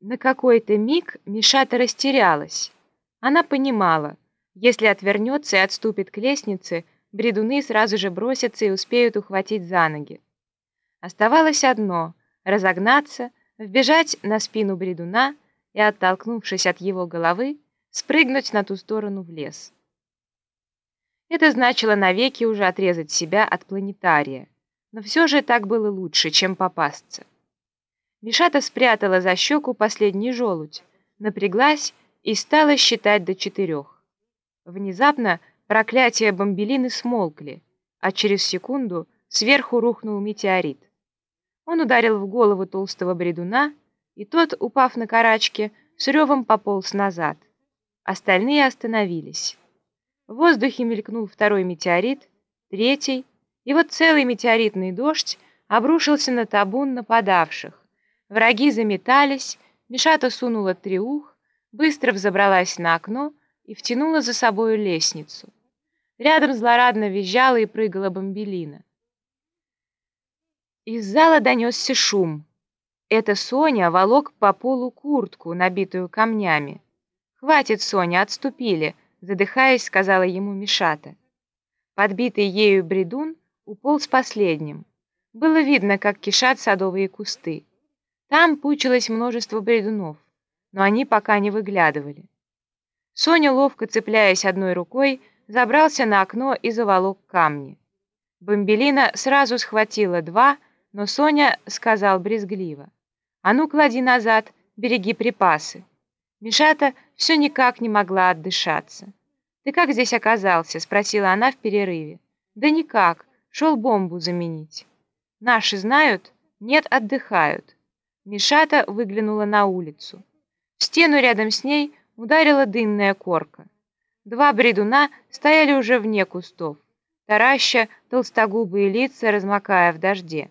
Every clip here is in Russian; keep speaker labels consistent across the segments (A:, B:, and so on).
A: На какой-то миг Мишата растерялась. Она понимала, если отвернется и отступит к лестнице, бредуны сразу же бросятся и успеют ухватить за ноги. Оставалось одно — разогнаться, вбежать на спину бредуна и, оттолкнувшись от его головы, спрыгнуть на ту сторону в лес. Это значило навеки уже отрезать себя от планетария, но все же так было лучше, чем попасться. Мишата спрятала за щеку последний желудь, напряглась и стала считать до четырех. Внезапно проклятия бомбелины смолкли, а через секунду сверху рухнул метеорит. Он ударил в голову толстого бредуна, и тот, упав на карачки, с ревом пополз назад. Остальные остановились. В воздухе мелькнул второй метеорит, третий, и вот целый метеоритный дождь обрушился на табун нападавших. Враги заметались, Мишата сунула триух, быстро взобралась на окно и втянула за собою лестницу. Рядом злорадно визжала и прыгала бомбелина. Из зала донесся шум. Это Соня волок по полу куртку, набитую камнями. «Хватит, Соня, отступили», — задыхаясь, сказала ему Мишата. Подбитый ею бредун уполз последним. Было видно, как кишат садовые кусты. Там пучилось множество бредунов, но они пока не выглядывали. Соня, ловко цепляясь одной рукой, забрался на окно и заволок камни. Бомбелина сразу схватила два, но Соня сказал брезгливо. «А ну, клади назад, береги припасы». Мишата все никак не могла отдышаться. «Ты как здесь оказался?» — спросила она в перерыве. «Да никак, шел бомбу заменить». «Наши знают?» «Нет, отдыхают». Мишата выглянула на улицу. В стену рядом с ней ударила дынная корка. Два бредуна стояли уже вне кустов, тараща толстогубые лица, размокая в дожде.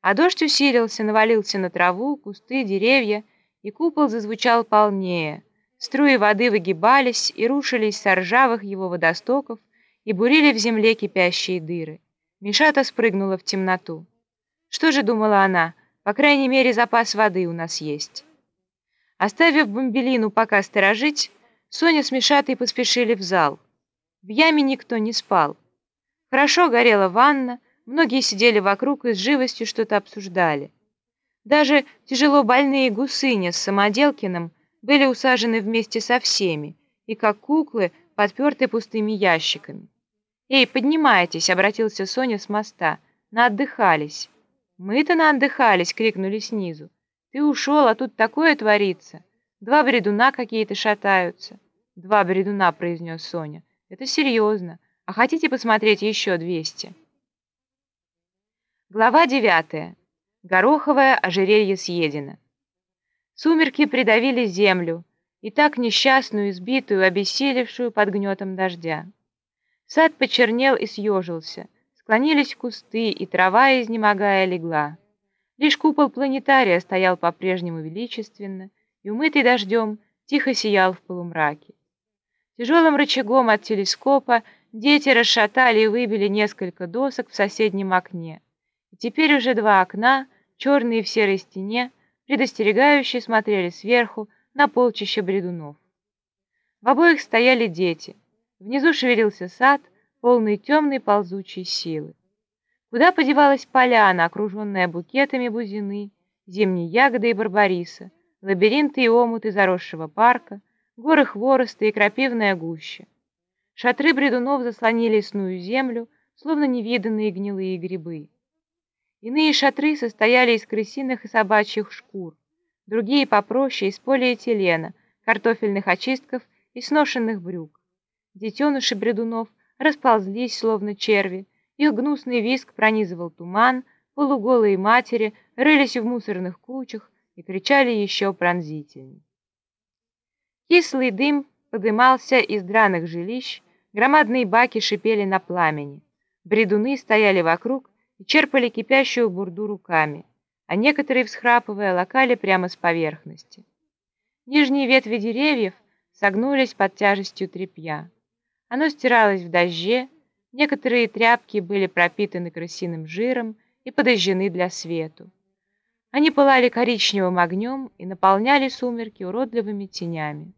A: А дождь усилился, навалился на траву, кусты, деревья, и купол зазвучал полнее. Струи воды выгибались и рушились с ржавых его водостоков и бурили в земле кипящие дыры. Мишата спрыгнула в темноту. Что же думала она? По крайней мере, запас воды у нас есть. Оставив бомбелину пока сторожить, Соня с Мишатой поспешили в зал. В яме никто не спал. Хорошо горела ванна, многие сидели вокруг и с живостью что-то обсуждали. Даже тяжело больные гусыни с Самоделкиным были усажены вместе со всеми и, как куклы, подперты пустыми ящиками. «Эй, поднимайтесь!» — обратился Соня с моста. «Наотдыхались». «Мы-то наотдыхались!» — крикнули снизу. «Ты ушел, а тут такое творится! Два бредуна какие-то шатаются!» «Два бредуна!» — произнес Соня. «Это серьезно! А хотите посмотреть еще двести?» Глава девятая. Гороховое ожерелье съедено. Сумерки придавили землю, и так несчастную, избитую, обессилевшую под гнетом дождя. Сад почернел и съежился. Склонились кусты, и трава, изнемогая, легла. Лишь купол планетария стоял по-прежнему величественно, и, умытый дождем, тихо сиял в полумраке. Тяжелым рычагом от телескопа дети расшатали и выбили несколько досок в соседнем окне. И теперь уже два окна, черные в серой стене, предостерегающие смотрели сверху на полчище бредунов. В обоих стояли дети. Внизу шевелился сад, полный темной ползучей силы. Куда подевалась поляна, окруженная букетами бузины, зимней ягоды и барбариса, лабиринты и омуты заросшего парка, горы хвороста и крапивная гуща. Шатры бредунов заслонили лесную землю, словно невиданные гнилые грибы. Иные шатры состояли из крысиных и собачьих шкур, другие попроще из полиэтилена, картофельных очистков и сношенных брюк. Детеныши бредунов – расползлись, словно черви. Их гнусный виск пронизывал туман, полуголые матери рылись в мусорных кучах и кричали еще пронзительней. Кислый дым подымался из драных жилищ, громадные баки шипели на пламени. Бредуны стояли вокруг и черпали кипящую бурду руками, а некоторые, всхрапывая, локали прямо с поверхности. Нижние ветви деревьев согнулись под тяжестью тряпья. Оно стиралось в дожде, некоторые тряпки были пропитаны крысиным жиром и подожжены для свету. Они пылали коричневым огнем и наполняли сумерки уродливыми тенями.